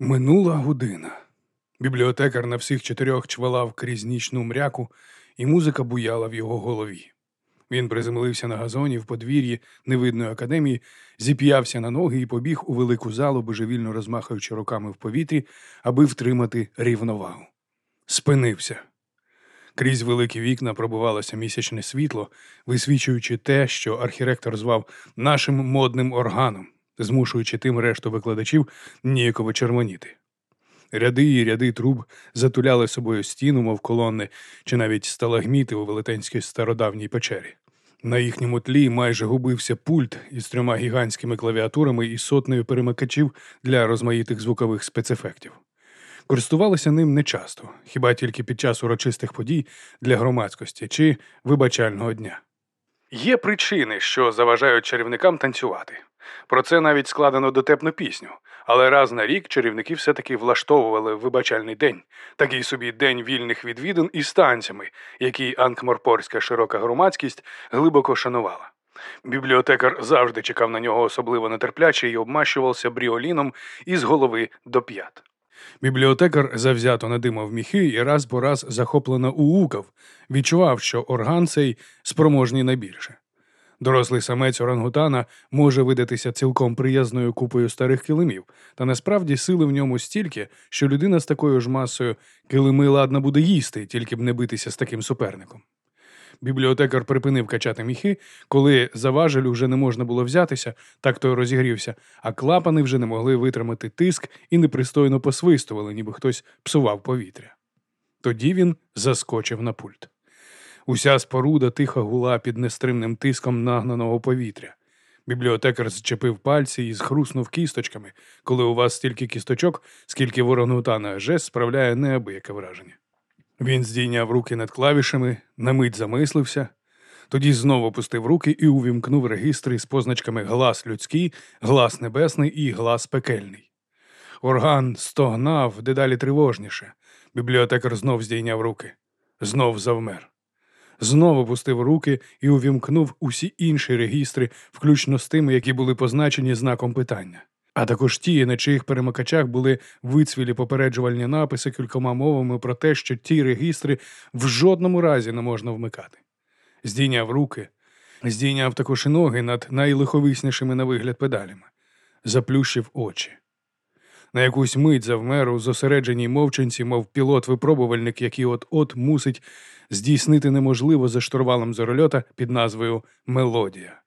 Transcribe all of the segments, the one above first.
Минула година. Бібліотекар на всіх чотирьох чвалав крізь нічну мряку, і музика буяла в його голові. Він приземлився на газоні в подвір'ї невидної академії, зіп'явся на ноги і побіг у велику залу, божевільно розмахаючи руками в повітрі, аби втримати рівновагу. Спинився. Крізь великі вікна пробувалося місячне світло, висвічуючи те, що архіректор звав нашим модним органом, змушуючи тим решту викладачів ніяково червоніти. Ряди і ряди труб затуляли собою стіну, мов колони, чи навіть сталагміти у велетенській стародавній печері. На їхньому тлі майже губився пульт із трьома гігантськими клавіатурами і сотнею перемикачів для розмаїтих звукових спецефектів. Користувалися ним нечасто, хіба тільки під час урочистих подій для громадськості чи вибачального дня. Є причини, що заважають чарівникам танцювати. Про це навіть складено дотепну пісню. Але раз на рік чарівники все-таки влаштовували вибачальний день, такий собі день вільних відвідин із танцями, який анкморпорська широка громадськість глибоко шанувала. Бібліотекар завжди чекав на нього особливо нетерпляче і обмащувався бріоліном із голови до п'ят. Бібліотекар завзято надимав міхи і раз по раз захоплено уукав, відчував, що орган цей спроможний найбільше. Дорослий самець орангутана може видатися цілком приязною купою старих килимів, та насправді сили в ньому стільки, що людина з такою ж масою килими ладна буде їсти, тільки б не битися з таким суперником. Бібліотекар припинив качати міхи, коли за важель уже не можна було взятися, так той розігрівся, а клапани вже не могли витримати тиск і непристойно посвистували, ніби хтось псував повітря. Тоді він заскочив на пульт. Уся споруда тихо гула під нестримним тиском нагнаного повітря. Бібліотекар зчепив пальці і зхруснув кісточками, коли у вас стільки кісточок, скільки ворогнутана жест справляє неабияке враження. Він здійняв руки над клавішами, на мить замислився, тоді знову пустив руки і увімкнув регістри з позначками глас людський, глас небесний і глас пекельний. Орган стогнав дедалі тривожніше. Бібліотекар знов здійняв руки, знов завмер знову пустив руки і увімкнув усі інші регістри, включно з тими, які були позначені знаком питання. А також ті, на чиїх перемикачах були вицвілі попереджувальні написи кількома мовами про те, що ті регістри в жодному разі не можна вмикати. Здійняв руки, здійняв також і ноги над найлиховиснішими на вигляд педалями, заплющив очі. На якусь мить завмер у зосередженій мовчанці, мов пілот-випробувальник, який от-от мусить здійснити неможливо за штурвалом зорольота під назвою Мелодія.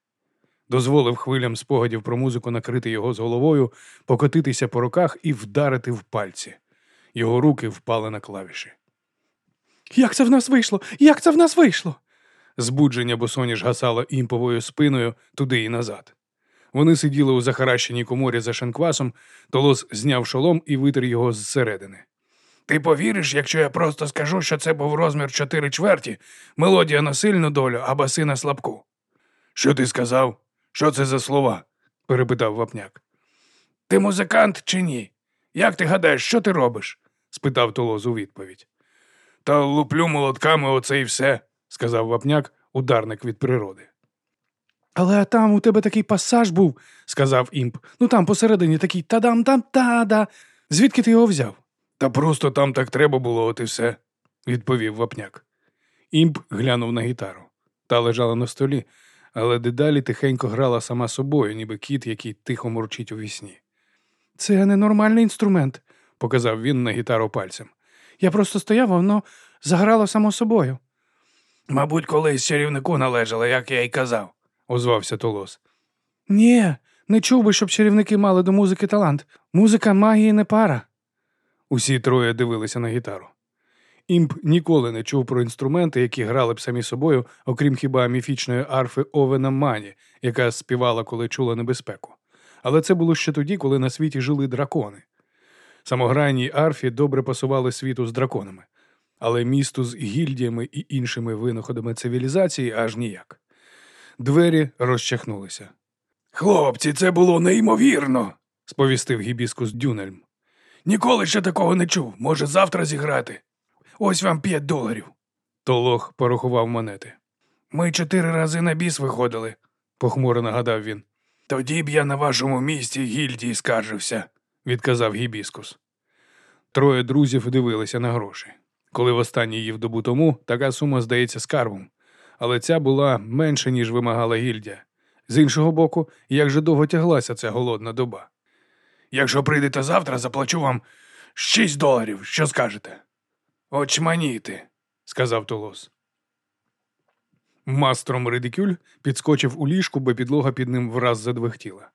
Дозволив хвилям спогадів про музику накрити його з головою, покотитися по руках і вдарити в пальці. Його руки впали на клавіші. Як це в нас вийшло? Як це в нас вийшло? Збудження босоніж гасало імповою спиною туди і назад. Вони сиділи у захаращеній коморі за шанквасом, Толос зняв шолом і витер його зсередини. Ти повіриш, якщо я просто скажу, що це був розмір чотири чверті, мелодія на сильну долю, а баси на слабку. Що ти сказав? Що це за слова? перепитав вапняк. Ти музикант чи ні? Як ти гадаєш, що ти робиш? спитав Толоз у відповідь. Та луплю молотками оце і все, сказав вапняк, ударник від природи. Але там у тебе такий пасаж був, сказав імп. Ну там посередині такий тадам там тада. Звідки ти його взяв? Та просто там так треба було, от і все, відповів вапняк. Імп глянув на гітару. Та лежала на столі, але дедалі тихенько грала сама собою, ніби кіт, який тихо мурчить у вісні. Це ненормальний інструмент, показав він на гітару пальцем. Я просто стояв, воно заграло само собою. Мабуть, колись чарівнику належало, як я й казав, озвався Толос. Ні, не чув би, щоб чарівники мали до музики талант. Музика магії не пара. Усі троє дивилися на гітару. Імп ніколи не чув про інструменти, які грали б самі собою, окрім хіба міфічної арфи Овена Мані, яка співала, коли чула небезпеку. Але це було ще тоді, коли на світі жили дракони. Самогранній арфі добре пасували світу з драконами, але місту з гільдіями і іншими винаходами цивілізації аж ніяк. Двері розчахнулися. Хлопці, це було неймовірно, сповістив гібіскус Дюнельм. Ніколи ще такого не чув. Може, завтра зіграти. Ось вам п'ять доларів. Толох порахував монети. Ми чотири рази на біс виходили, похмуро нагадав він. Тоді б я на вашому місці гільдії скаржився, відказав гібіскус. Троє друзів дивилися на гроші. Коли востаннє їв добу тому, така сума здається скарбом. Але ця була менше, ніж вимагала гільдія. З іншого боку, як же довго тяглася ця голодна доба. Якщо прийдете завтра, заплачу вам шість доларів. Що скажете? Очманіти, сказав Толос. Мастром Редикюль підскочив у ліжку, бо підлога під ним враз задвихтіла.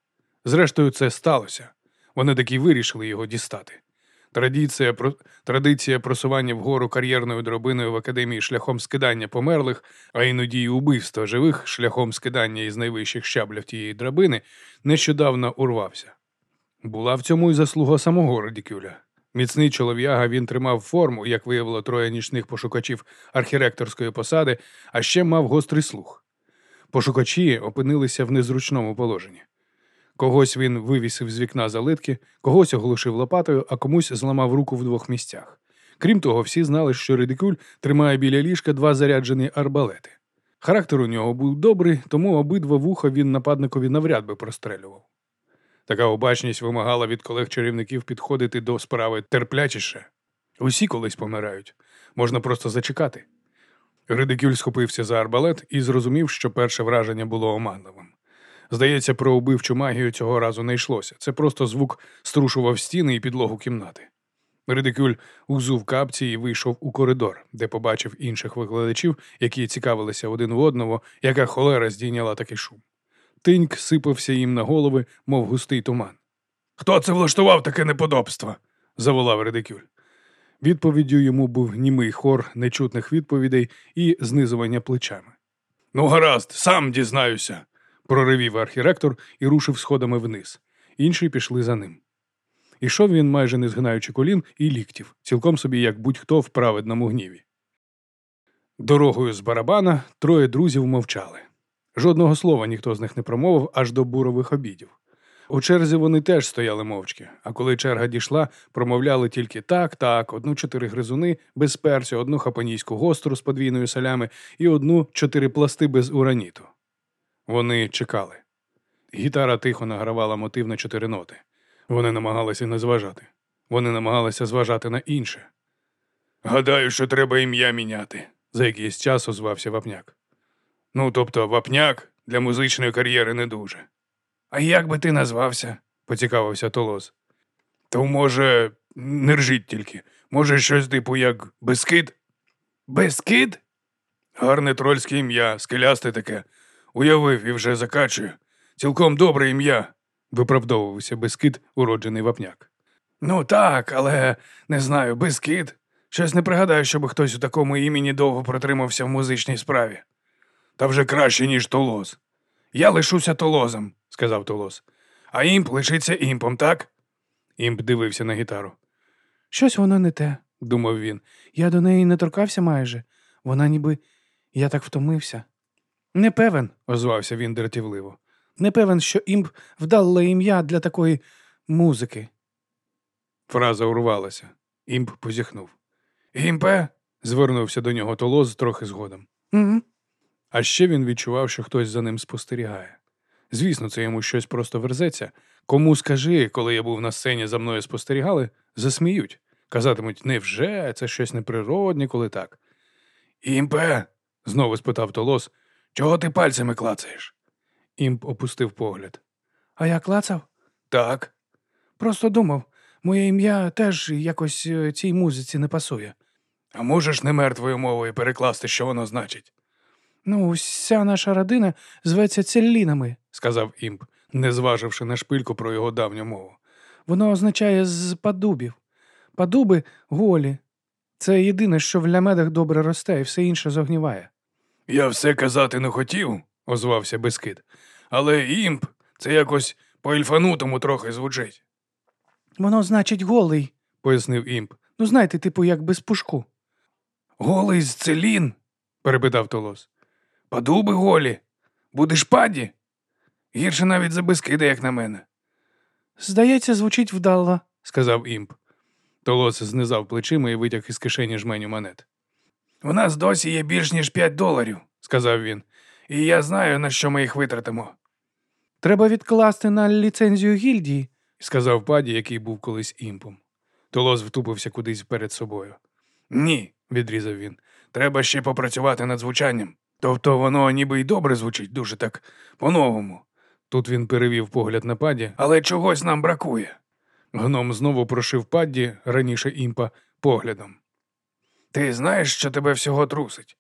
Зрештою, це сталося. Вони таки вирішили його дістати. Традиція про... Традиція просування вгору кар'єрною дробиною в академії шляхом скидання померлих, а іноді й убивства живих шляхом скидання із найвищих щаблів тієї драбини, нещодавно урвався. Була в цьому й заслуга самого Радікюля. Міцний чолов'яга він тримав форму, як виявило троє нічних пошукачів архіректорської посади, а ще мав гострий слух. Пошукачі опинилися в незручному положенні. Когось він вивісив з вікна залитки, когось оглушив лопатою, а комусь зламав руку в двох місцях. Крім того, всі знали, що Редикюль тримає біля ліжка два заряджені арбалети. Характер у нього був добрий, тому обидва вуха він нападникові навряд би прострелював. Така обачність вимагала від колег чарівників підходити до справи терплячіше. Усі колись помирають, можна просто зачекати. Редикюль схопився за арбалет і зрозумів, що перше враження було оманливим. Здається, про убивчу магію цього разу не йшлося. Це просто звук струшував стіни і підлогу кімнати. Редикюль узув капці і вийшов у коридор, де побачив інших викладачів, які цікавилися один у одного, яка холера здійняла такий шум. Тиньк сипався їм на голови, мов густий туман. Хто це влаштував таке неподобство? заволав Редикюль. Відповіддю йому був німий хор нечутних відповідей і знизування плечами. Ну, гаразд, сам дізнаюся, проривів архіректор і рушив сходами вниз. Інші пішли за ним. Ішов він, майже не згинаючи колін і ліктів, цілком собі, як будь-хто в праведному гніві. Дорогою з барабана троє друзів мовчали. Жодного слова ніхто з них не промовив аж до бурових обідів. У черзі вони теж стояли мовчки, а коли черга дійшла, промовляли тільки так, так, одну чотири гризуни без перцю, одну хапанійську гостру з подвійною солями і одну чотири пласти без ураніту. Вони чекали. Гітара тихо награвала мотив на чотири ноти. Вони намагалися не зважати. Вони намагалися зважати на інше. Гадаю, що треба ім'я міняти, за якийсь час озвався вапняк. Ну, тобто, вапняк для музичної кар'єри не дуже. А як би ти назвався? поцікавився Толос. То, може, не ржіть тільки. Може, щось типу як Бескид? Бескид? Гарне трольське ім'я, скелясте таке. Уявив і вже закачую. Цілком добре ім'я, виправдовувався Бескид, уроджений вапняк. Ну так, але не знаю, Бескид. Щось не пригадаю, щоб хтось у такому імені довго протримався в музичній справі. Та вже краще, ніж Толоз. Я лишуся Толозом, сказав Толоз. А імп лишиться імпом, так? Імп дивився на гітару. Щось воно не те, думав він. Я до неї не торкався майже. Вона ніби... я так втомився. Не певен, озвався він дратівливо. Не певен, що імп вдале ім'я для такої музики. Фраза урвалася. Імп позіхнув. Імпе? звернувся до нього Толоз трохи згодом. «Угу». А ще він відчував, що хтось за ним спостерігає. Звісно, це йому щось просто верзеться. Кому скажи, коли я був на сцені, за мною спостерігали, засміють. Казатимуть, невже це щось неприродне, коли так. Імпе, знову спитав Толос, чого ти пальцями клацаєш? Імп опустив погляд. А я клацав? Так. Просто думав, моє ім'я теж якось е, цій музиці не пасує. А можеш не мертвою мовою перекласти, що воно значить? Ну, вся наша родина зветься Целлінами, сказав імп, не зваживши на шпильку про його давню мову. Воно означає з падубів. Падуби голі. Це єдине, що в лямедах добре росте, і все інше зогніває. Я все казати не хотів, озвався Бескид. Але імп це якось по ельфанутому трохи звучить. Воно значить голий, пояснив імп. Ну, знаєте, типу, як без пушку. Голий з целін? перепитав Толоз. Падуби голі. Будеш паді? Гірше навіть за Бескида, як на мене. Здається, звучить вдало, сказав імп. Толоз знизав плечима і витяг із кишені жменю монет. У нас досі є більш ніж п'ять доларів, сказав він, і я знаю, на що ми їх витратимо. Треба відкласти на ліцензію гільдії, сказав паді, який був колись імпом. Толос втупився кудись перед собою. Ні, відрізав він. Треба ще попрацювати над звучанням. Тобто воно ніби й добре звучить, дуже так по-новому. Тут він перевів погляд на паді, але чогось нам бракує. Гном знову прошив падді, раніше імпа, поглядом. Ти знаєш, що тебе всього трусить?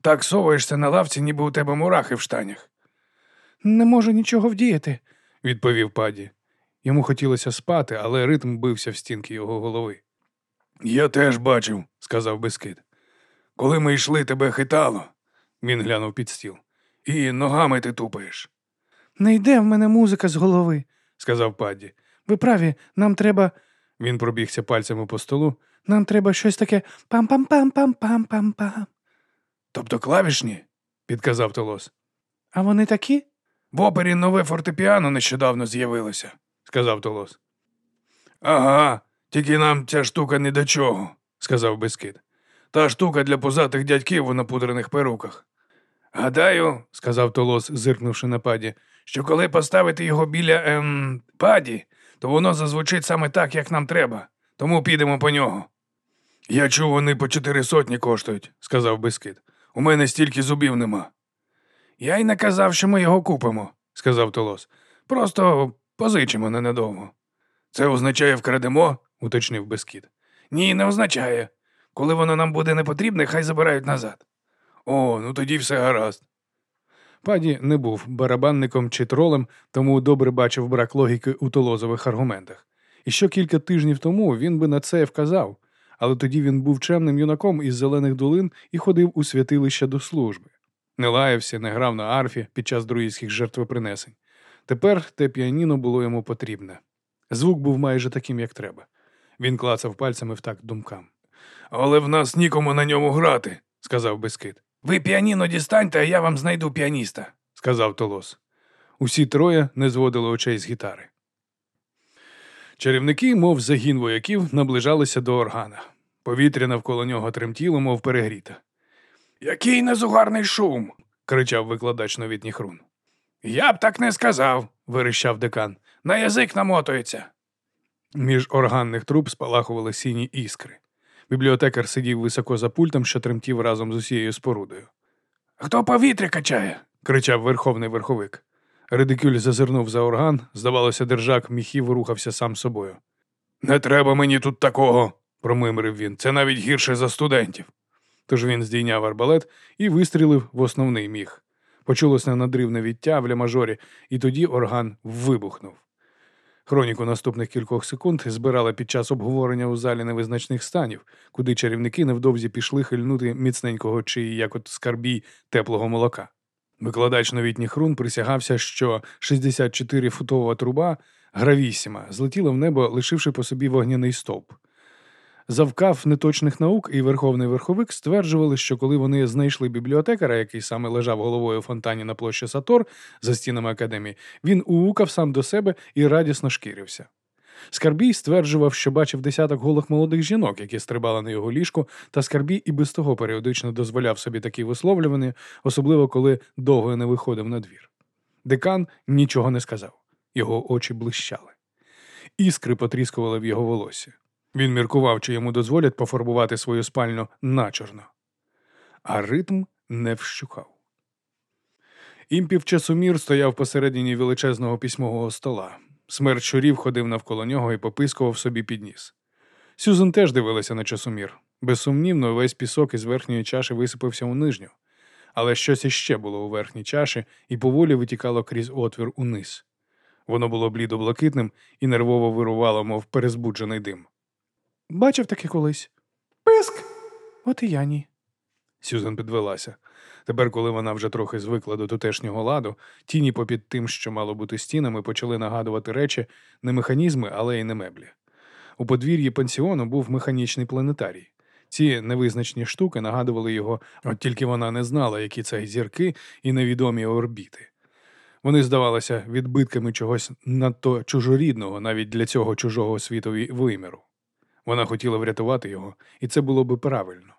Так соваєшся на лавці, ніби у тебе мурахи в штанях. Не можу нічого вдіяти, відповів паді. Йому хотілося спати, але ритм бився в стінки його голови. Я теж бачив, сказав Бескид. Коли ми йшли, тебе хитало, він глянув під стіл. І ногами ти тупаєш. Не йде в мене музика з голови, сказав Падді. Ви праві, нам треба. Він пробігся пальцями по столу. Нам треба щось таке пам-пам-пам-пам-пам-пам-пам. Тобто клавішні, підказав Толос. А вони такі? В опері нове фортепіано нещодавно з'явилося, сказав Толос. Ага, тільки нам ця штука не до чого, сказав Бескид. Та штука для позатих дядьків у напудрених перуках. Гадаю, сказав Толос, зиркнувши на паді, що коли поставити його біля ем, паді, то воно зазвучить саме так, як нам треба, тому підемо по нього. Я чув, вони по чотири сотні коштують, сказав Бескид. У мене стільки зубів нема. Я й не казав, що ми його купимо, сказав Толос. Просто позичимо ненадовго. Це означає вкрадемо, уточнив Бескид. Ні, не означає. Коли воно нам буде не потрібне, хай забирають назад. О, ну тоді все гаразд. Паді не був барабанником чи тролем, тому добре бачив брак логіки у толозових аргументах. І що кілька тижнів тому він би на це вказав, але тоді він був чемним юнаком із зелених долин і ходив у святилище до служби. Не лаявся, не грав на арфі під час друїдських жертвопринесень. Тепер те піаніно було йому потрібне. Звук був майже таким, як треба. Він клацав пальцями в такт думкам. Але в нас нікому на ньому грати, сказав Бескид. Ви піаніно дістаньте, а я вам знайду піаніста, сказав Толос. Усі троє не зводили очей з гітари. Чарівники, мов загін вояків, наближалися до органа. Повітря навколо нього тремтіло, мов перегріта. Який незугарний шум. кричав викладач новітніх хрун. Я б так не сказав, вирішав декан. На язик намотується. Між органних труб спалахували сіні іскри. Бібліотекар сидів високо за пультом, що тремтів разом з усією спорудою. Хто повітря качає? кричав верховний верховик. Редикюль зазирнув за орган, здавалося, держак міхів рухався сам собою. Не треба мені тут такого, промимрив він. Це навіть гірше за студентів. Тож він здійняв арбалет і вистрілив в основний міг. Почулося надривне відтя в лямажорі, і тоді орган вибухнув. Хроніку наступних кількох секунд збирали під час обговорення у залі невизначних станів, куди чарівники невдовзі пішли хильнути міцненького чи як от скарбій теплого молока. Викладач новітніх рун присягався, що 64-футова труба гравісіма злетіла в небо, лишивши по собі вогняний стовп. Завкав неточних наук і верховний верховик стверджували, що коли вони знайшли бібліотекара, який саме лежав головою фонтані на площі Сатор за стінами академії, він уукав сам до себе і радісно шкірився. Скарбій стверджував, що бачив десяток голих молодих жінок, які стрибали на його ліжку, та Скарбій і без того періодично дозволяв собі такі висловлювання, особливо коли довго не виходив на двір. Декан нічого не сказав, його очі блищали. Іскри потріскували в його волосі. Він міркував, чи йому дозволять пофарбувати свою спальню начорно. А ритм не вщухав. Імпів часомір стояв посередині величезного письмового стола. Смерть щурів ходив навколо нього і попискував собі під ніс. Сюзен теж дивилася на часомір. Безсумнівно, весь пісок із верхньої чаші висипався у нижню, але щось іще було у верхній чаші і поволі витікало крізь отвір униз. Воно було блідо-блакитним і нервово вирувало, мов перезбуджений дим. Бачив таке колись. Писк. От і я ні. Сюзан підвелася. Тепер, коли вона вже трохи звикла до тутешнього ладу, тіні попід тим, що мало бути стінами, почали нагадувати речі не механізми, але й не меблі. У подвір'ї пансіону був механічний планетарій. Ці невизначні штуки нагадували його, от тільки вона не знала, які це зірки і невідомі орбіти. Вони здавалися відбитками чогось надто чужорідного навіть для цього чужого світові виміру. Вона хотіла врятувати його, і це було би правильно.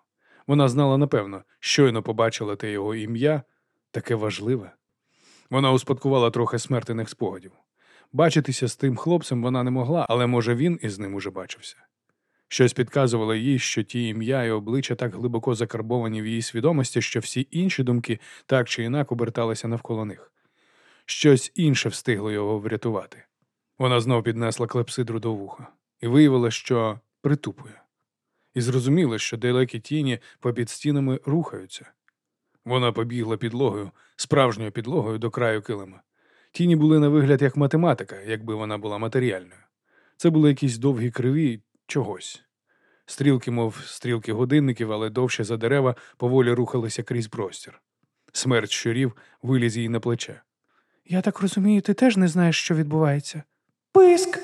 Вона знала напевно, щойно побачила те його ім'я таке важливе. Вона успадкувала трохи смертених спогадів. Бачитися з тим хлопцем вона не могла, але може він із ним уже бачився. Щось підказувало їй, що ті ім'я і обличчя так глибоко закарбовані в її свідомості, що всі інші думки так чи інак оберталися навколо них. Щось інше встигло його врятувати. Вона знов піднесла клепсидру до вуха і виявила, що притупує, і зрозуміла, що далекі тіні попід стінами рухаються. Вона побігла підлогою, справжньою підлогою до краю килима. Тіні були на вигляд як математика, якби вона була матеріальною. Це були якісь довгі криві чогось. Стрілки, мов стрілки годинників, але довше за дерева, поволі рухалися крізь простір. Смерть щурів виліз їй на плече. Я так розумію, ти теж не знаєш, що відбувається. Писк.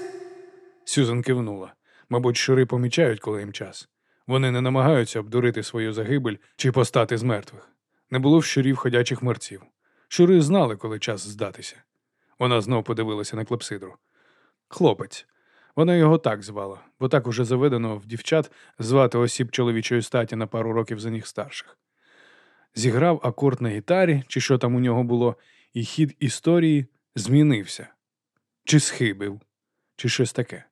Сюзан кивнула. Мабуть, щури помічають, коли їм час. Вони не намагаються обдурити свою загибель чи постати з мертвих. Не було в щурів ходячих мерців. Щури знали, коли час здатися. Вона знов подивилася на клепсидру. Хлопець. Вона його так звала, бо так уже заведено в дівчат звати осіб чоловічої статі на пару років за них старших. Зіграв акорд на гітарі, чи що там у нього було, і хід історії змінився. Чи схибив, чи щось таке.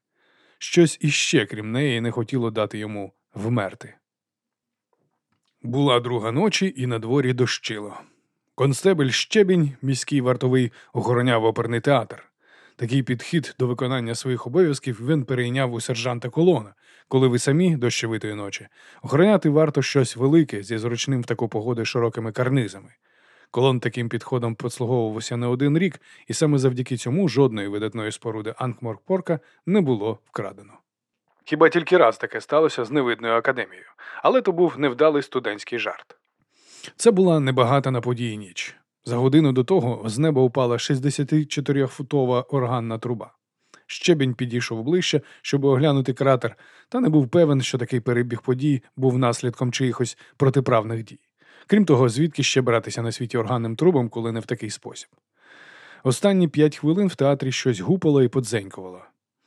Щось іще, крім неї, не хотіло дати йому вмерти. Була друга ночі, і на дворі дощило. Констебель Щебінь, міський вартовий, охороняв оперний театр. Такий підхід до виконання своїх обов'язків він перейняв у сержанта колона, коли ви самі дощовитої ночі. Охороняти варто щось велике зі зручним в таку погоду широкими карнизами. Колон таким підходом послуговувався не один рік, і саме завдяки цьому жодної видатної споруди Анкморпорка не було вкрадено. Хіба тільки раз таке сталося з невидною академією, але то був невдалий студентський жарт. Це була небагата на події ніч. За годину до того з неба упала 64-футова органна труба. Щебінь підійшов ближче, щоб оглянути кратер, та не був певен, що такий перебіг подій був наслідком чиїхось протиправних дій. Крім того, звідки ще братися на світі органним трубом, коли не в такий спосіб. Останні п'ять хвилин в театрі щось гупало і подзенькувало.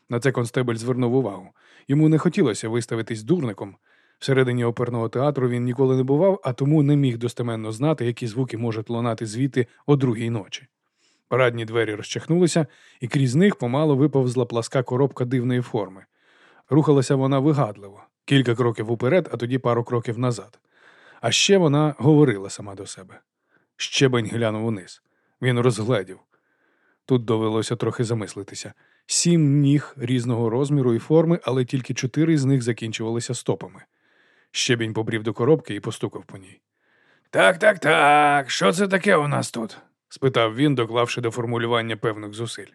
На це констебель звернув увагу. Йому не хотілося виставитись дурником. Всередині оперного театру він ніколи не бував, а тому не міг достеменно знати, які звуки можуть лунати звідти о другій ночі. Парадні двері розчахнулися, і крізь них помало виповзла пласка коробка дивної форми. Рухалася вона вигадливо, кілька кроків уперед, а тоді пару кроків назад. А ще вона говорила сама до себе. Щебень глянув униз. Він розгледів. Тут довелося трохи замислитися. Сім ніг різного розміру і форми, але тільки чотири з них закінчувалися стопами. Щебінь побрів до коробки і постукав по ній. Так, так, так. Що це таке у нас тут? спитав він, доклавши до формулювання певних зусиль.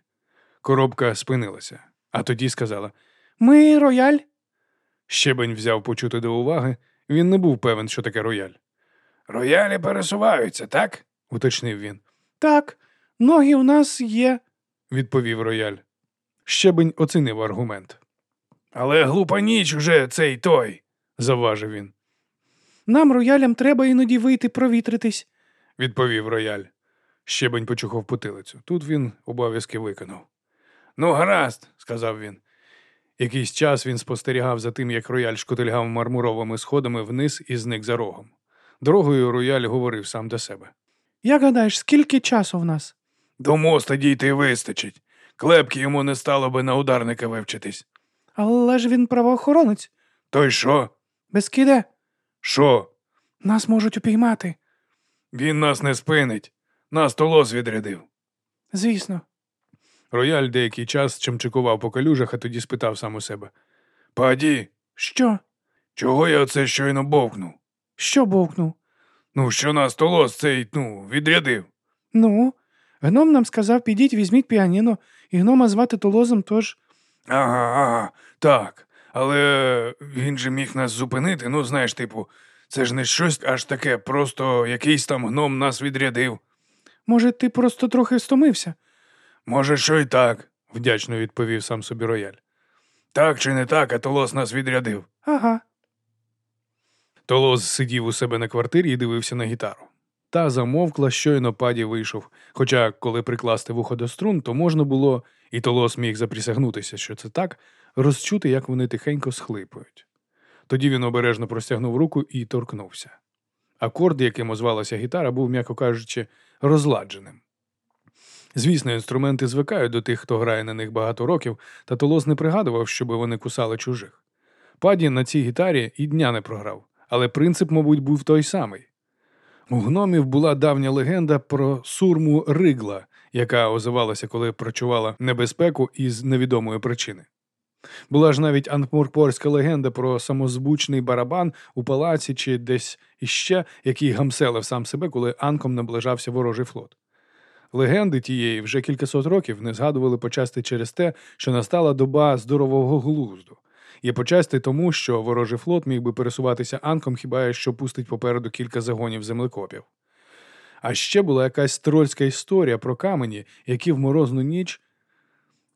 Коробка спинилася, а тоді сказала Ми рояль. Щебень взяв почути до уваги. Він не був певен, що таке рояль. Роялі пересуваються, так? уточнив він. Так, ноги у нас є. відповів рояль. Щебень оцінив аргумент. Але глупа ніч уже цей той, завважив він, Нам, роялям, треба іноді вийти провітритись. відповів рояль. Щебень почухав потилицю. Тут він обов'язки виконав. Ну, гаразд, сказав він. Якийсь час він спостерігав за тим, як рояль шкотильгав мармуровими сходами вниз і зник за рогом. Дорогою рояль говорив сам до себе. Як гадаєш, скільки часу в нас? До моста дійти вистачить. Клепки йому не стало би на ударника вивчитись. Але ж він правоохоронець. То й що? Безкиде, Що? нас можуть упіймати. Він нас не спинить. Нас толос відрядив. Звісно. Рояль деякий час чимчикував по калюжах, а тоді спитав сам у себе. Паді, Що? чого я оце щойно бовкнув? Що бовкнув? Ну, що нас толос цей, ну, відрядив. Ну, гном нам сказав, підіть, візьміть піаніно, і гнома звати Толозом, тож. Ага, ага, так. Але він же міг нас зупинити, ну, знаєш, типу, це ж не щось аж таке, просто якийсь там гном нас відрядив. Може, ти просто трохи стомився? Може, що й так, вдячно відповів сам собі рояль. Так чи не так, а Толос нас відрядив. Ага. Толос сидів у себе на квартирі і дивився на гітару. Та замовкла, щойно паді вийшов. Хоча, коли прикласти вухо до струн, то можна було, і Толос міг заприсягнутися, що це так, розчути, як вони тихенько схлипують. Тоді він обережно простягнув руку і торкнувся. Акорд, яким озвалася гітара, був, м'яко кажучи, розладженим. Звісно, інструменти звикають до тих, хто грає на них багато років, та Толос не пригадував, щоби вони кусали чужих. Паді на цій гітарі і дня не програв, але принцип, мабуть, був той самий. У гномів була давня легенда про сурму Ригла, яка озивалася, коли прочувала небезпеку із невідомої причини. Була ж навіть антмурпорська легенда про самозвучний барабан у палаці чи десь іще, який гамселив сам себе, коли анком наближався ворожий флот. Легенди тієї вже кількасот років не згадували почасти через те, що настала доба здорового глузду, і почасти тому, що ворожий флот міг би пересуватися анком, хіба що пустить попереду кілька загонів землекопів. А ще була якась трольська історія про камені, які в морозну ніч.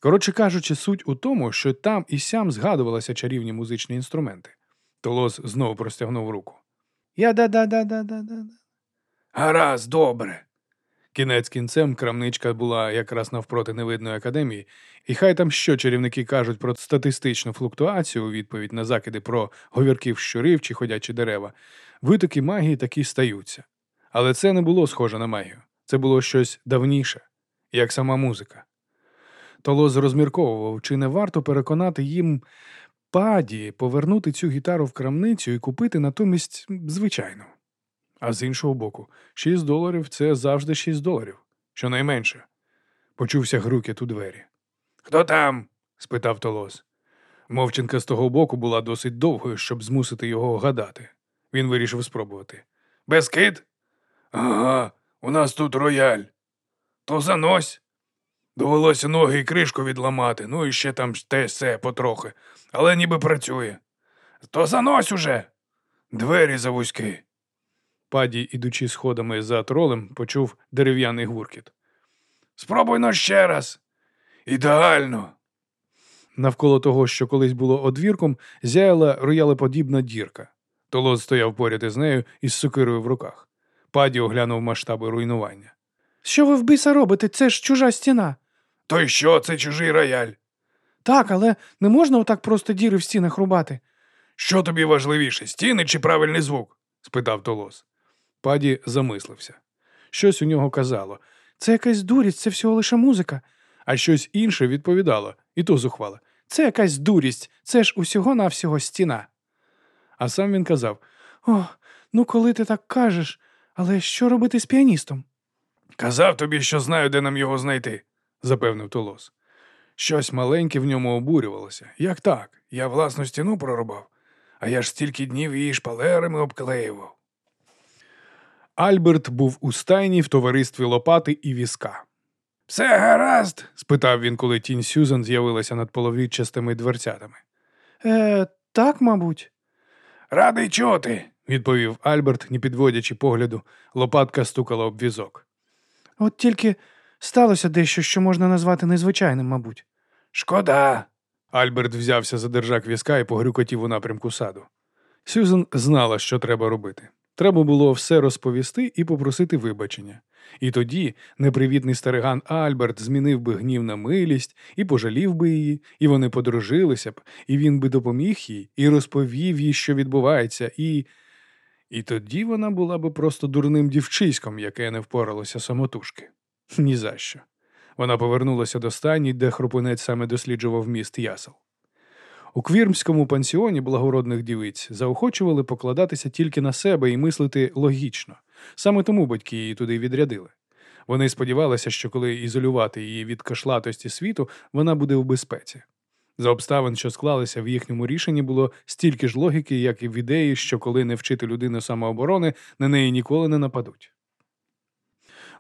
Коротше кажучи, суть у тому, що там і сям згадувалися чарівні музичні інструменти. Толос знову простягнув руку. Я да-да-да-да-да-да. Гаразд, добре. Кінець кінцем крамничка була якраз навпроти невидної академії, і хай там що чарівники кажуть про статистичну флуктуацію у відповідь на закиди про говірків щурів чи ходячі дерева, витоки магії такі стаються. Але це не було схоже на магію, це було щось давніше, як сама музика. Толос розмірковував, чи не варто переконати їм паді повернути цю гітару в крамницю і купити натомість звичайну. А з іншого боку, 6 доларів це завжди 6 доларів, щонайменше. Почувся грукіт у двері. Хто там? спитав Толос. Мовчинка з того боку була досить довгою, щоб змусити його гадати. Він вирішив спробувати. Безкид? Ага, у нас тут рояль. То занось. Довелося ноги і кришку відламати, ну і ще там те все потрохи, але ніби працює. То занось уже. Двері завузькі. Паді, ідучи сходами за тролем, почув дерев'яний гуркіт. Спробуй но ще раз. Ідеально. Навколо того, що колись було одвірком, зяяла роялеподібна дірка. Толос стояв поряд із нею із сокирою в руках. Паді оглянув масштаби руйнування. Що ви в біса робите? Це ж чужа стіна. То й що, це чужий рояль? Так, але не можна отак просто діри в стінах рубати. Що тобі важливіше, стіни чи правильний звук? спитав Толос. Паді замислився. Щось у нього казало, Це якась дурість, це всього лише музика. а щось інше відповідало, і то зухвало. Це якась дурість, це ж усього-навсього стіна. А сам він казав: О, ну коли ти так кажеш, але що робити з піаністом? Казав тобі, що знаю, де нам його знайти, запевнив Толос. Щось маленьке в ньому обурювалося. Як так? Я власну стіну прорубав, а я ж стільки днів її шпалерами обклеював. Альберт був у стайні в товаристві лопати і візка. Все гаразд? спитав він, коли тінь Сюзан з'явилася над половічастими дверцятами. Е, так, мабуть. Радий чути, відповів Альберт, не підводячи погляду, лопатка стукала об візок. От тільки сталося дещо, що можна назвати незвичайним, мабуть. Шкода. Альберт взявся за держак візка і погрюкотів у напрямку саду. Сюзан знала, що треба робити. Треба було все розповісти і попросити вибачення. І тоді непривітний стариган Альберт змінив би гнів на милість і пожалів би її, і вони подружилися б, і він би допоміг їй, і розповів їй, що відбувається, і. І тоді вона була би просто дурним дівчиськом, яке не впоралося самотужки. Ні за що. Вона повернулася до стані, де хропунець саме досліджував міст ясел. У квірмському пансіоні благородних дівиць заохочували покладатися тільки на себе і мислити логічно. Саме тому батьки її туди відрядили. Вони сподівалися, що коли ізолювати її від кашлатості світу, вона буде в безпеці. За обставин, що склалися в їхньому рішенні, було стільки ж логіки, як і в ідеї, що коли не вчити людину самооборони, на неї ніколи не нападуть.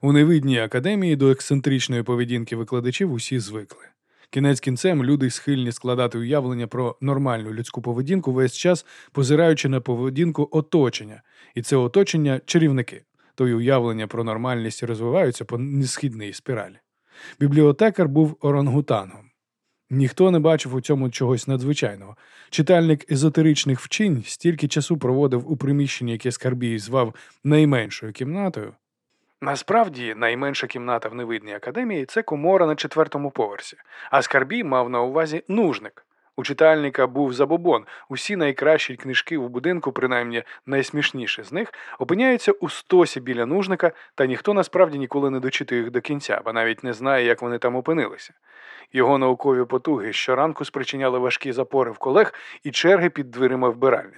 У невидній академії до ексцентричної поведінки викладачів усі звикли. Кінець кінцем люди схильні складати уявлення про нормальну людську поведінку весь час, позираючи на поведінку оточення, і це оточення чарівники. То й уявлення про нормальність розвиваються по несхідній спіралі. Бібліотекар був орангутангом. Ніхто не бачив у цьому чогось надзвичайного. Читальник езотеричних вчинь стільки часу проводив у приміщенні, яке Скарбій звав найменшою кімнатою. Насправді, найменша кімната в невидній академії це комора на четвертому поверсі, а Скарбій мав на увазі нужник. У читальника був забобон. Усі найкращі книжки в будинку, принаймні найсмішніші з них, опиняються у стосі біля нужника, та ніхто насправді ніколи не дочитує їх до кінця, бо навіть не знає, як вони там опинилися. Його наукові потуги щоранку спричиняли важкі запори в колег і черги під дверима вбиральні.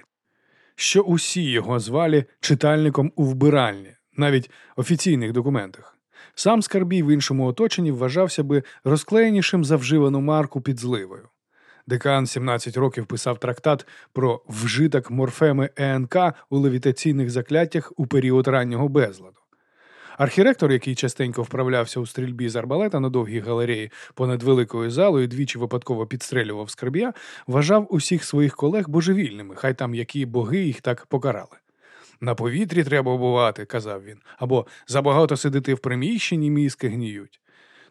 Що усі його звалі читальником у вбиральні, навіть офіційних документах. Сам Скарбій в іншому оточенні вважався би розклеєнішим за вживану марку під зливою. Декан 17 років писав трактат про вжиток морфеми ЕНК у левітаційних закляттях у період раннього безладу. Архіректор, який частенько вправлявся у стрільбі з арбалета на довгій галереї понад великою залою, двічі випадково підстрелював скарб'я, вважав усіх своїх колег божевільними, хай там які боги їх так покарали. На повітрі треба бувати, казав він, або забагато сидити в приміщенні мізки гніють.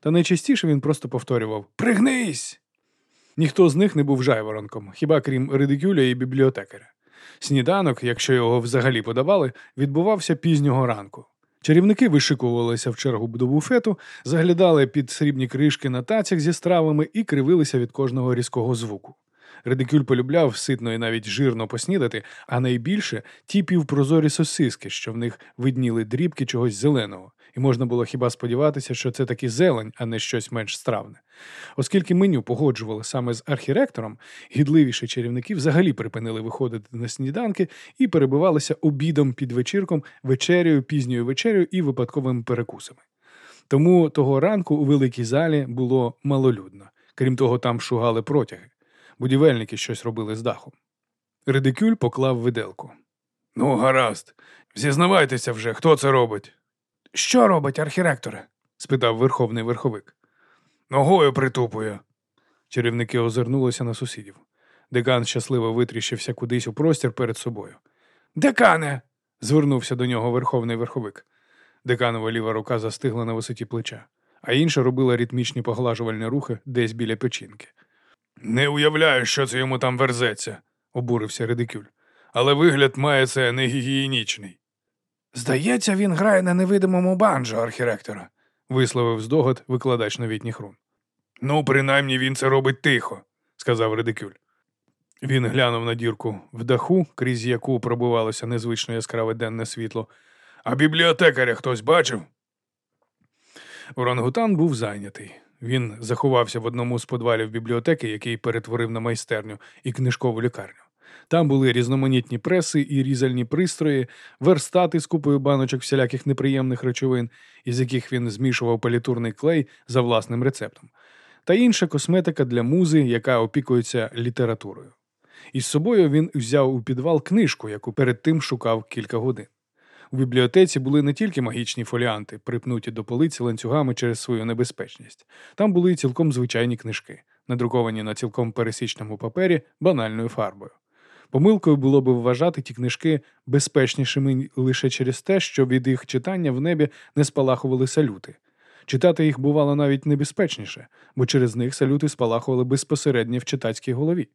Та найчастіше він просто повторював Пригнись! Ніхто з них не був жайворонком, хіба крім редикюля і бібліотекаря. Сніданок, якщо його взагалі подавали, відбувався пізнього ранку. Чарівники вишикувалися в чергу до буфету, заглядали під срібні кришки на тацях зі стравами і кривилися від кожного різкого звуку. Редикюль полюбляв ситно і навіть жирно поснідати, а найбільше ті півпрозорі сосиски, що в них видніли дрібки чогось зеленого, і можна було хіба сподіватися, що це таки зелень, а не щось менш стравне. Оскільки меню погоджували саме з архіректором, гідливіші чарівники взагалі припинили виходити на сніданки і перебивалися обідом під вечірком, вечерею, пізньою вечерею і випадковими перекусами. Тому того ранку у великій залі було малолюдно. Крім того, там шугали протяги. Будівельники щось робили з дахом. Редикюль поклав виделку. Ну, гаразд. Зізнавайтеся вже, хто це робить. Що робить архіректоре? спитав верховний верховик. Ногою притупує. Чарівники озирнулися на сусідів. Декан щасливо витріщився кудись у простір перед собою. Декане. звернувся до нього верховний верховик. Деканова ліва рука застигла на висоті плеча, а інша робила ритмічні поглажувальні рухи десь біля печінки. Не уявляю, що це йому там верзеться, обурився Редикюль. Але вигляд має це негігієнічний. Здається, він грає на невидимому банджо, архіректора, висловив здогад викладач новітніх рун. Ну, принаймні він це робить тихо, сказав Редикюль. Він глянув на дірку в даху, крізь яку пробивалося незвично яскраве денне світло. А бібліотекаря хтось бачив? Орангутан був зайнятий. Він заховався в одному з подвалів бібліотеки, який перетворив на майстерню і книжкову лікарню. Там були різноманітні преси і різальні пристрої, верстати з купою баночок всіляких неприємних речовин, із яких він змішував палітурний клей за власним рецептом, та інша косметика для музи, яка опікується літературою. Із собою він взяв у підвал книжку, яку перед тим шукав кілька годин. У бібліотеці були не тільки магічні фоліанти, припнуті до полиці ланцюгами через свою небезпечність. Там були і цілком звичайні книжки, надруковані на цілком пересічному папері банальною фарбою. Помилкою було би вважати ті книжки безпечнішими лише через те, що від їх читання в небі не спалахували салюти. Читати їх бувало навіть небезпечніше, бо через них салюти спалахували безпосередньо в читацькій голові.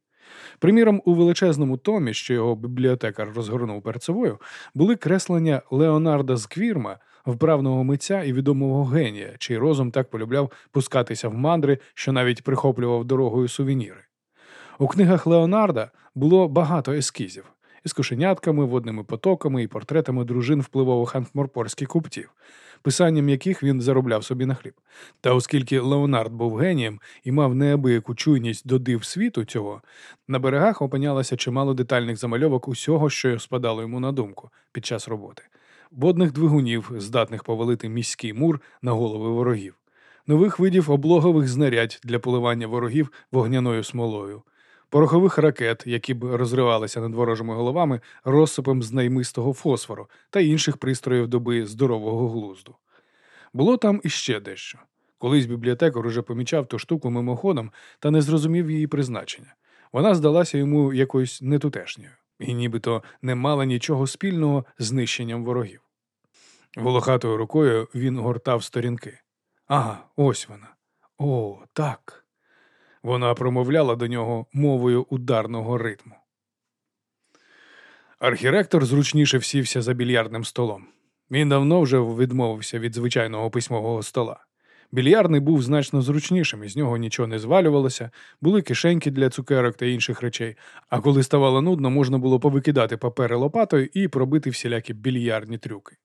Приміром, у величезному томі, що його бібліотекар розгорнув перед собою, були креслення Леонарда Сквірма, вправного митця і відомого генія, чий розум так полюбляв пускатися в мандри, що навіть прихоплював дорогою сувеніри. У книгах Леонарда було багато ескізів із кошенятками, водними потоками і портретами дружин впливових антморпорських куптів, писанням яких він заробляв собі на хліб. Та оскільки Леонард був генієм і мав неабияку чуйність до див світу цього, на берегах опинялося чимало детальних замальовок усього, що спадало йому на думку під час роботи, водних двигунів, здатних повалити міський мур на голови ворогів, нових видів облогових знарядь для поливання ворогів вогняною смолою порохових ракет, які б розривалися над ворожими головами розсипом з наймистого фосфору та інших пристроїв доби здорового глузду. Було там іще дещо. Колись бібліотекар уже помічав ту штуку мимоходом та не зрозумів її призначення. Вона здалася йому якоюсь нетутешньою і нібито не мала нічого спільного з знищенням ворогів. Волохатою рукою він гортав сторінки. Ага, ось вона. О, так. Вона промовляла до нього мовою ударного ритму. Архіректор зручніше всівся за більярдним столом. Він давно вже відмовився від звичайного письмового стола. Більярдний був значно зручнішим, із нього нічого не звалювалося, були кишеньки для цукерок та інших речей, а коли ставало нудно, можна було повикидати папери лопатою і пробити всілякі більярдні трюки.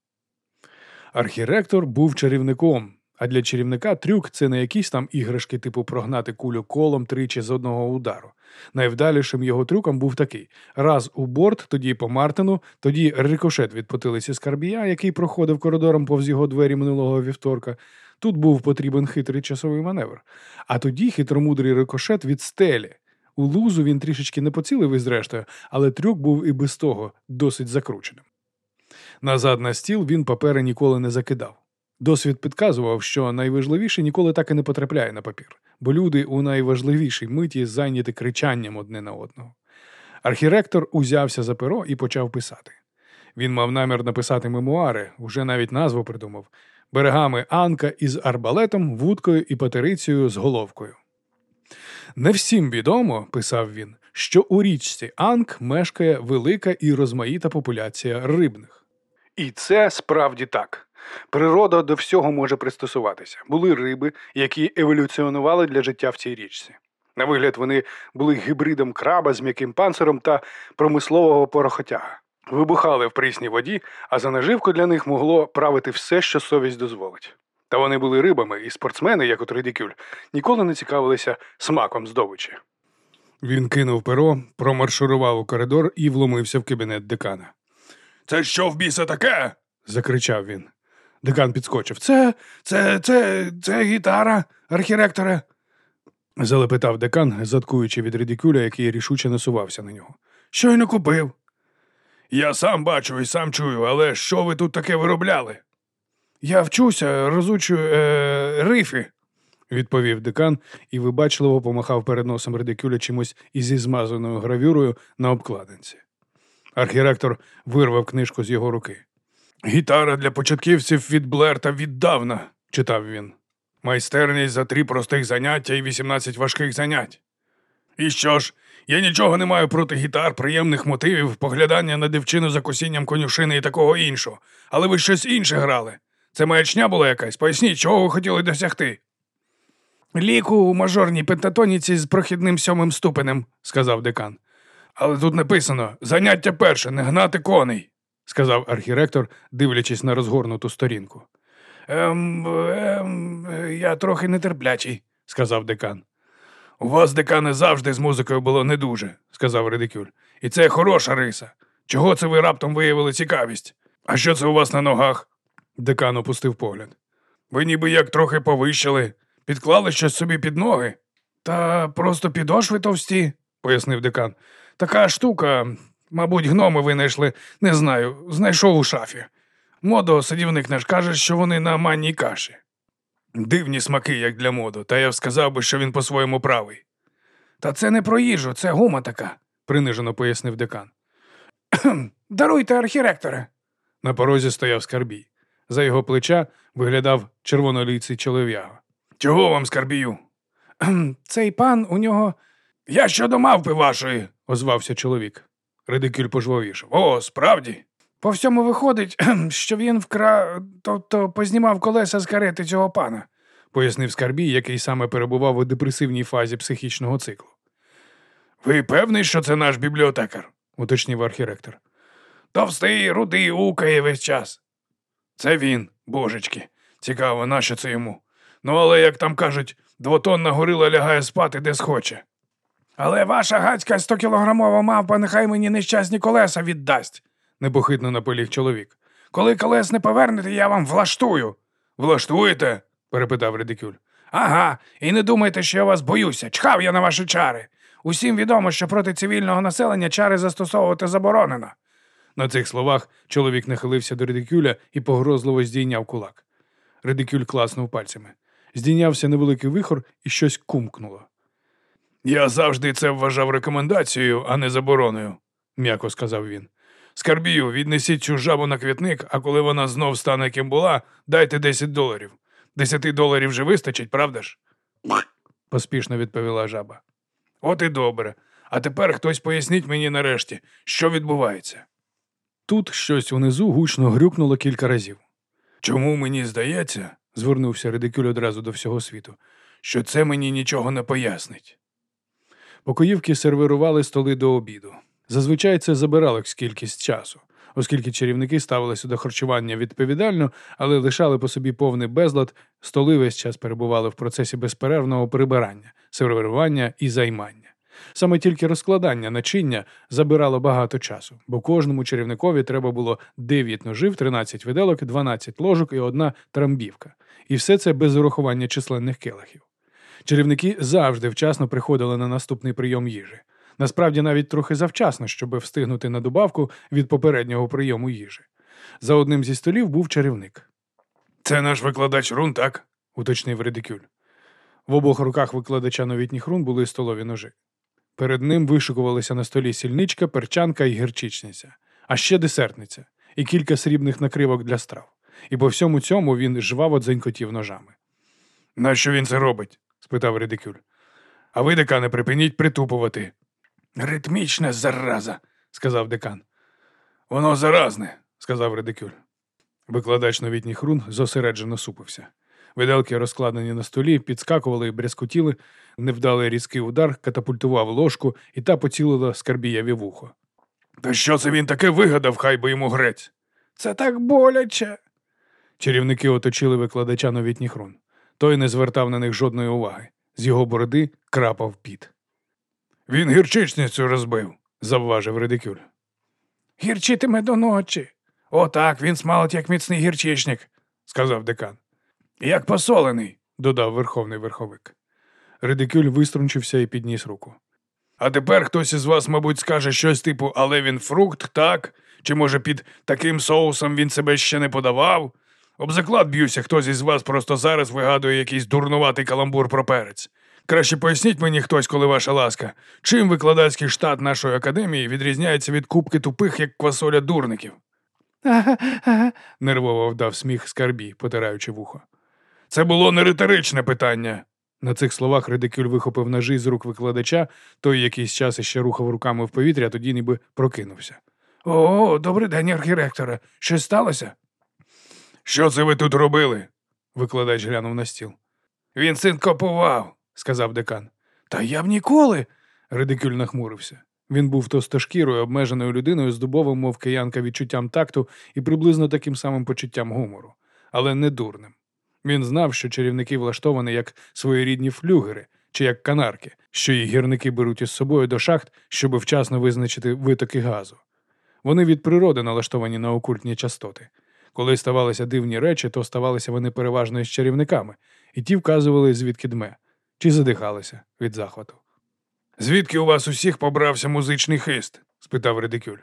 Архіректор був чарівником, а для чарівника трюк це не якісь там іграшки, типу прогнати кулю колом тричі з одного удару. Найвдалішим його трюком був такий: раз у борт, тоді по Мартину, тоді рикошет від потилиці Скарбія, який проходив коридором повз його двері минулого вівторка. Тут був потрібен хитрий часовий маневр. А тоді хитромудрий рикошет від стелі. У лузу він трішечки не поцілив із рештою, але трюк був і без того досить закрученим. Назад на стіл він папери ніколи не закидав. Досвід підказував, що найважливіше ніколи так і не потрапляє на папір, бо люди у найважливішій миті зайняті кричанням одне на одного. Архіректор узявся за перо і почав писати. Він мав намір написати мемуари, уже навіть назву придумав берегами Анка із арбалетом, вудкою і патерицею з головкою. Не всім відомо, писав він, що у річці Анк мешкає велика і розмаїта популяція рибних. І це справді так. Природа до всього може пристосуватися. Були риби, які еволюціонували для життя в цій річці. На вигляд, вони були гібридом краба з м'яким панциром та промислового порохотяга. Вибухали в прісній воді, а за наживку для них могло правити все, що совість дозволить. Та вони були рибами, і спортсмени, як от Редикюль, ніколи не цікавилися смаком здобичі. Він кинув перо, промаршурував у коридор і вломився в кабінет декана. Це що в біса таке? закричав він. Декан підскочив. Це, це, це, це гітара, архіректоре. залепетав декан, заткуючи від Редикюля, який рішуче насувався на нього. Щойно купив. Я сам бачу і сам чую, але що ви тут таке виробляли? Я вчуся, розучу е, рифи, відповів декан і вибачливо помахав перед носом Редикюля чимось зі змазаною гравюрою на обкладинці. Архіректор вирвав книжку з його руки. Гітара для початківців від Блерта віддавна, читав він. Майстерність за три простих заняття і 18 важких занять. І що ж, я нічого не маю проти гітар, приємних мотивів, поглядання на дівчину за косінням конюшини і такого іншого. Але ви щось інше грали. Це маячня була якась. Поясніть, чого ви хотіли досягти. Ліку у мажорній пентатоніці з прохідним сьомим ступенем, сказав декан. Але тут написано заняття перше, не гнати коней, сказав архіректор, дивлячись на розгорнуту сторінку. Ем, ем, я трохи нетерплячий, сказав декан. У вас, декане, завжди з музикою було не дуже, сказав Редикюль. І це хороша риса. Чого це ви раптом виявили цікавість? А що це у вас на ногах? Декан опустив погляд. Ви ніби як трохи повищили, підклали щось собі під ноги. Та просто підошви товсті, пояснив декан. Така штука, мабуть, гноми винайшли, не знаю, знайшов у шафі. Модо, садівник наш каже, що вони на манній каші. Дивні смаки, як для моду, та я б сказав би, що він по-своєму правий. Та це не про їжу, це гума така, принижено пояснив декан. Даруйте, архіректоре. На порозі стояв скарбій. За його плеча виглядав червоноліций чолов'яга. Чого вам скарбію? Цей пан у нього. Я щодо мавпи вашої, озвався чоловік. Редикюль пожвавішав. О, справді. По всьому виходить, що він вкра... тобто познімав колеса з карети цього пана, пояснив Скарбій, який саме перебував у депресивній фазі психічного циклу. Ви певний, що це наш бібліотекар? уточнив архіректор. Товстий, рудий, укає весь час. Це він, божечки. Цікаво, нащо це йому. Ну, але, як там кажуть, двотонна горила лягає спати де схоче. Але ваша гацька 100-кілограмова мавпа нехай мені нещасні колеса віддасть, непохитно наполіг чоловік. Коли колес не повернете, я вам влаштую. Влаштуєте? перепитав Редикюль. Ага, і не думайте, що я вас боюся. Чхав я на ваші чари. Усім відомо, що проти цивільного населення чари застосовувати заборонено. На цих словах чоловік нахилився до Редикюля і погрозливо здійняв кулак. Редикюль класнув пальцями. Здійнявся невеликий вихор і щось кумкнуло. Я завжди це вважав рекомендацією, а не забороною, м'яко сказав він. Скарбію, віднесіть цю жабу на квітник, а коли вона знов стане ким була, дайте 10 доларів. Десяти доларів вже вистачить, правда ж? поспішно відповіла жаба. От і добре. А тепер хтось поясніть мені нарешті, що відбувається. Тут щось унизу гучно грюкнуло кілька разів. Чому мені здається, звернувся редикюль одразу до всього світу, що це мені нічого не пояснить. Покоївки сервірували столи до обіду. Зазвичай це забирало кількість часу, оскільки чарівники ставилися до харчування відповідально, але лишали по собі повний безлад, столи весь час перебували в процесі безперервного прибирання, сервірування і займання. Саме тільки розкладання начиння забирало багато часу, бо кожному чарівникові треба було 9 ножів, 13 виделок, 12 ложок і одна трамбівка. І все це без урахування численних келихів. Чарівники завжди вчасно приходили на наступний прийом їжі. Насправді навіть трохи завчасно, щоб встигнути на добавку від попереднього прийому їжі. За одним зі столів був чарівник. Це наш викладач рун, так? уточнив редикюль. В обох руках викладача новітніх рун були столові ножи. Перед ним вишикувалися на столі сільничка, перчанка і гірчичниця, а ще десертниця і кілька срібних накривок для страв. І по всьому цьому він жваво дзенькотів ножами. Нащо він це робить? Спитав редикюль. А ви, декане, припиніть притупувати. Ритмічна зараза, сказав декан. Воно заразне, сказав редикюль. Викладач новітніх рун зосереджено супився. Виделки, розкладені на столі, підскакували і брязкотіли, невдалий різкий удар катапультував ложку, і та поцілила скарбієві вухо. Та що це він таке вигадав, хай би йому грець? Це так боляче. Чарівники оточили викладача новітніх рун. Той не звертав на них жодної уваги. З його бороди крапав піт. Він гірчичницю розбив, завважив редикюль. Гірчитиме до ночі. Отак, він смалить, як міцний гірчичник, сказав декан. Як посолений, додав верховний верховик. Редикюль виструнчився і підніс руку. А тепер хтось із вас, мабуть, скаже щось типу, але він фрукт, так? Чи, може, під таким соусом він себе ще не подавав? Об заклад б'юся, хтось із вас просто зараз вигадує якийсь дурнуватий каламбур про перець. Краще поясніть мені хтось, коли ваша ласка, чим викладацький штат нашої академії відрізняється від кубки тупих, як квасоля дурників? Ага, ага. нервово вдав сміх скарбі, потираючи вухо. Це було не риторичне питання. На цих словах Редикюль вихопив ножі з рук викладача, той якийсь час іще рухав руками в повітря, а тоді ніби прокинувся. О, добрий день, архіректоре. Щось сталося? Що це ви тут робили? Викладач глянув на стіл. Він синкопував, сказав декан. Та я б ніколи. Редикюль нахмурився. Він був товстошкірою, обмеженою людиною з дубовим, мов киянка, відчуттям такту і приблизно таким самим почуттям гумору, але не дурним. Він знав, що чарівники влаштовані як своєрідні флюгери чи як канарки, що їх гірники беруть із собою до шахт, щоб вчасно визначити витоки газу. Вони від природи налаштовані на окультні частоти. Коли ставалися дивні речі, то ставалися вони переважно із чарівниками, і ті вказували, звідки дме, чи задихалися від захвату. Звідки у вас усіх побрався музичний хист? спитав Редикюль.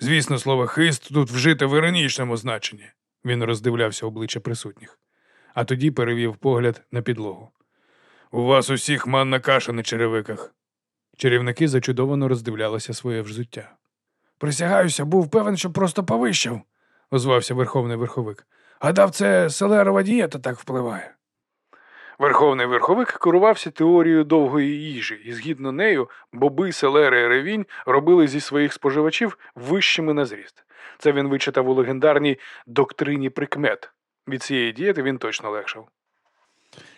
Звісно, слово хист тут вжите в іронічному значенні. Він роздивлявся обличчя присутніх, а тоді перевів погляд на підлогу. У вас усіх манна каша на черевиках. Чарівники зачудовано роздивлялися своє взуття. Присягаюся, був певен, що просто повищав, озвався верховний верховик. Гадав, це селерова дієта так впливає. Верховний верховик керувався теорією довгої їжі, і згідно нею, боби, селери і ревінь робили зі своїх споживачів вищими на зріст. Це він вичитав у легендарній доктрині прикмет. Від цієї дієти він точно легшав.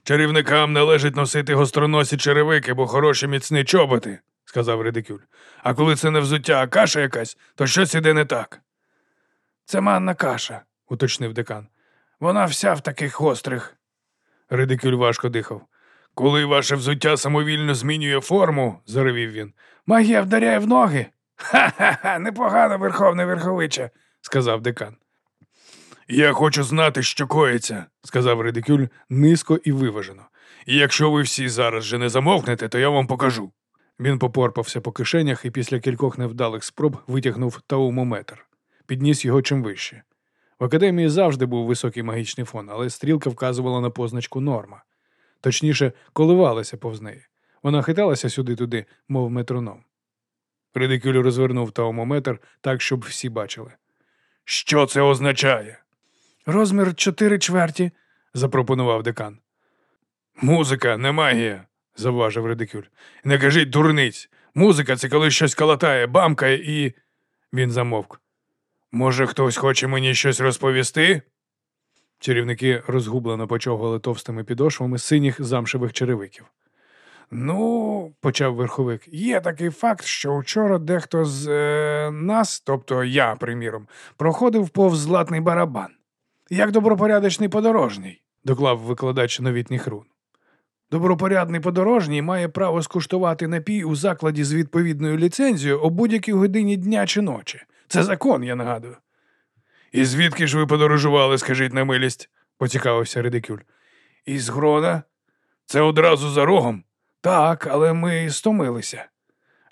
Чарівникам належить носити гостроносі черевики, бо хороші міцні чоботи, сказав Редикюль. А коли це не взуття, а каша якась, то щось іде не так. Це манна каша, уточнив декан. Вона вся в таких гострих. Редикюль важко дихав. Коли ваше взуття самовільно змінює форму, заревів він. Магія вдаряє в ноги. Ха-ха-ха, непогано, верховний верховиче, сказав декан. Я хочу знати, що коїться, сказав Редикюль низько і виважено. І якщо ви всі зараз же не замовкнете, то я вам покажу. Він попорпався по кишенях і після кількох невдалих спроб витягнув таумометр, підніс його чим вище. В академії завжди був високий магічний фон, але стрілка вказувала на позначку норма. Точніше, коливалася повз неї. Вона хиталася сюди-туди, мов метроном. Редикюль розвернув таумометр так, щоб всі бачили. Що це означає? Розмір чотири чверті, запропонував декан. Музика, не магія, завважив Редикюль. Не кажіть дурниць. Музика це коли щось калатає, бамкає і. Він замовк. Може, хтось хоче мені щось розповісти? Чарівники розгублено почовгали товстими підошвами синіх замшевих черевиків. Ну, почав верховик, є такий факт, що вчора дехто з е, нас, тобто я, приміром, проходив повз златний барабан. Як добропорядочний подорожній, доклав викладач новітніх рун. Добропорядний подорожній має право скуштувати напій у закладі з відповідною ліцензією о будь-якій годині дня чи ночі. Це закон, я нагадую. І звідки ж ви подорожували, скажіть на милість? поцікавився Редикюль. Із Грона? Це одразу за рогом. Так, але ми стомилися.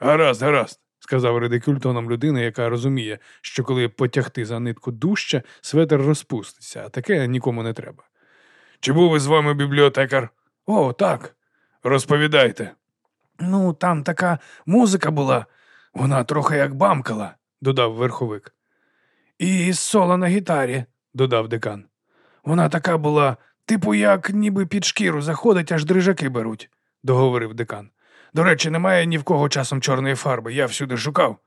Гаразд, гаразд, сказав Редикюль тоном людини, яка розуміє, що коли потягти за нитку дужче, светер розпуститься, а таке нікому не треба. Чи був із вами бібліотекар? О, так. Розповідайте. Ну, там така музика була, вона трохи як бамкала, додав верховик. І соло на гітарі, додав декан. Вона така була, типу, як ніби під шкіру заходить, аж дрижаки беруть, договорив декан. До речі, немає ні в кого часом чорної фарби, я всюди шукав.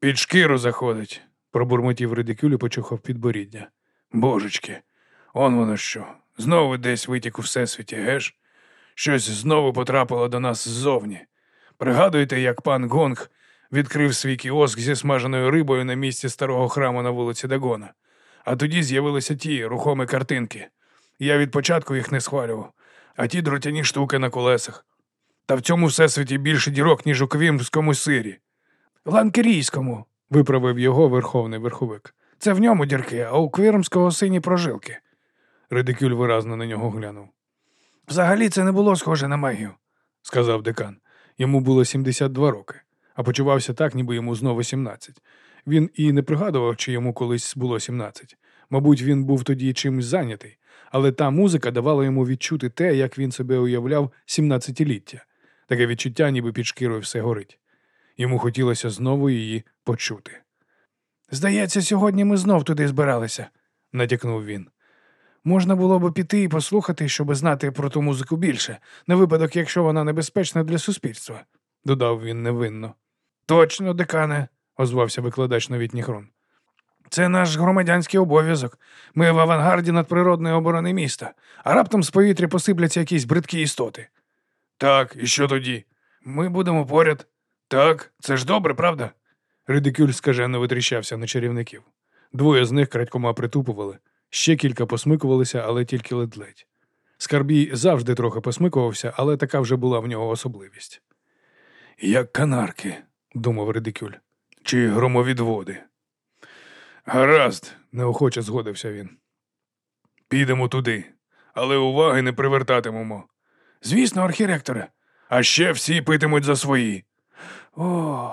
Під шкіру заходить, пробурмотів редикюль і почухав підборіддя. Божечки, он воно що. Знову десь витік у всесвіті, геш? Щось знову потрапило до нас ззовні. Пригадуєте, як пан Гонг відкрив свій кіоск зі смаженою рибою на місці старого храму на вулиці Дагона. А тоді з'явилися ті рухомі картинки. Я від початку їх не схвалював, а ті дротяні штуки на колесах. Та в цьому всесвіті більше дірок, ніж у квімському сирі. Ланкерійському, виправив його верховний верховик. Це в ньому дірки, а у квірмського сині прожилки. Редикюль виразно на нього глянув. Взагалі це не було схоже на магію, сказав декан. Йому було 72 роки, а почувався так, ніби йому знову 17. Він і не пригадував, чи йому колись було 17. Мабуть, він був тоді чимось зайнятий, але та музика давала йому відчути те, як він себе уявляв 17-ліття. Таке відчуття, ніби під шкірою все горить. Йому хотілося знову її почути. Здається, сьогодні ми знов туди збиралися, натякнув він. Можна було б піти і послухати, щоб знати про ту музику більше, на випадок, якщо вона небезпечна для суспільства, додав він невинно. Точно, декане, озвався викладач новітніх рун. Це наш громадянський обов'язок. Ми в авангарді надприродної оборони міста, а раптом з повітря посипляться якісь бридкі істоти. Так, і що тоді? Ми будемо поряд. Так, це ж добре, правда? Ридикюль скажено витріщався на чарівників. Двоє з них крадькома притупували, ще кілька посмикувалися, але тільки ледь-ледь. Скарбій завжди трохи посмикувався, але така вже була в нього особливість. Як канарки, думав Редикюль, чи громовідводи. Гаразд, неохоче згодився він. Підемо туди, але уваги не привертатимемо. Звісно, архіректоре, а ще всі питимуть за свої. О,